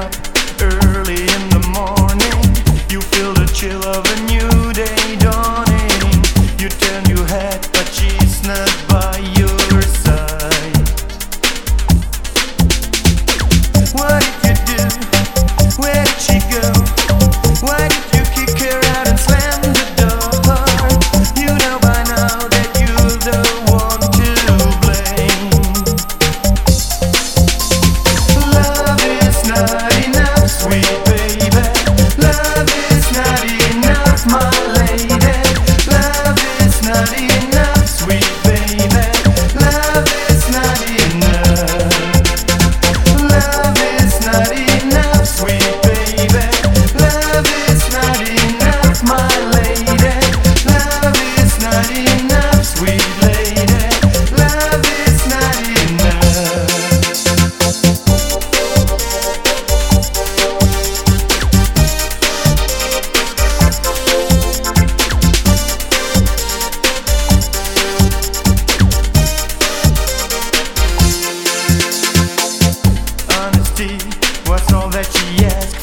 up early in the morning. You feel the chill of an enough sweet. Thank